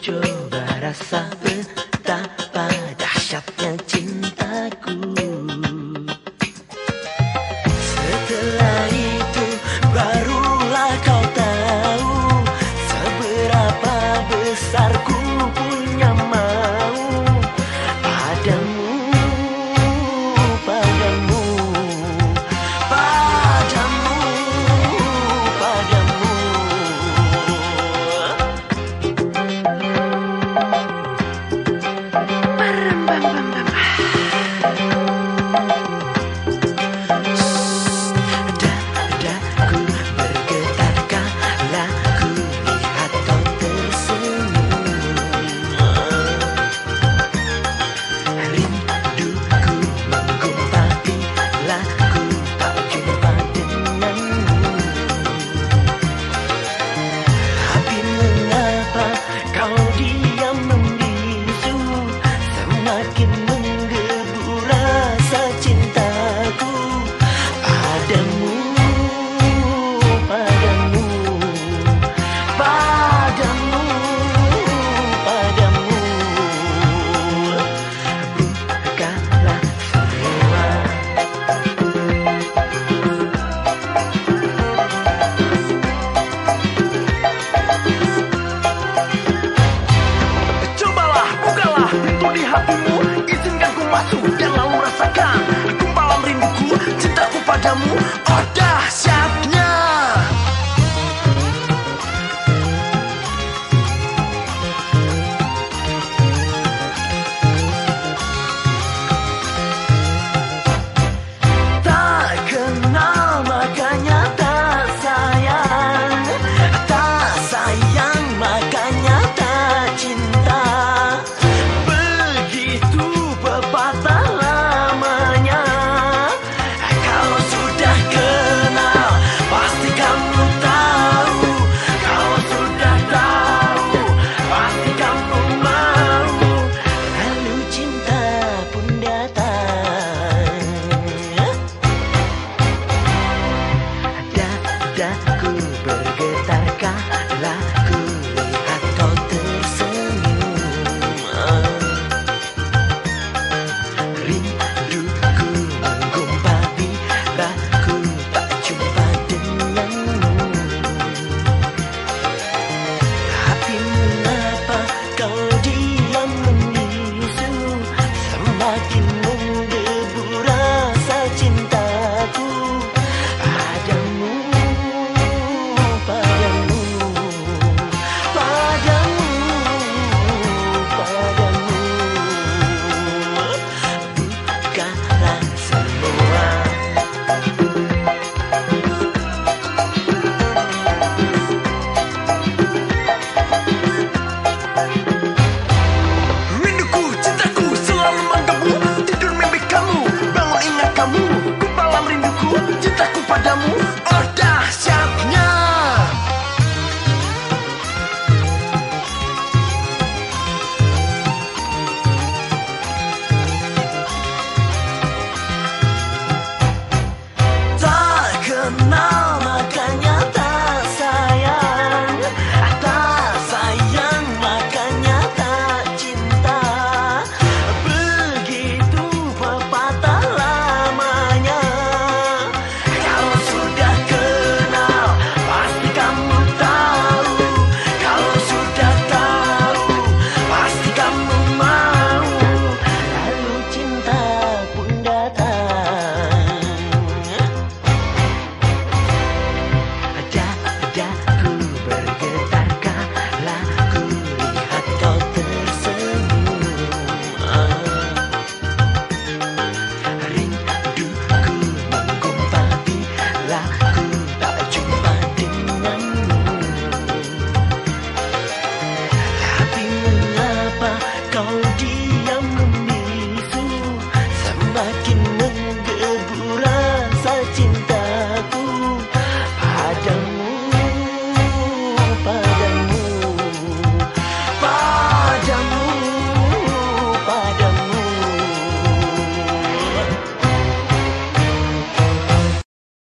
coba rasa give me merasakan. Aku malam rinduku, cintaku padamu. Bye. radio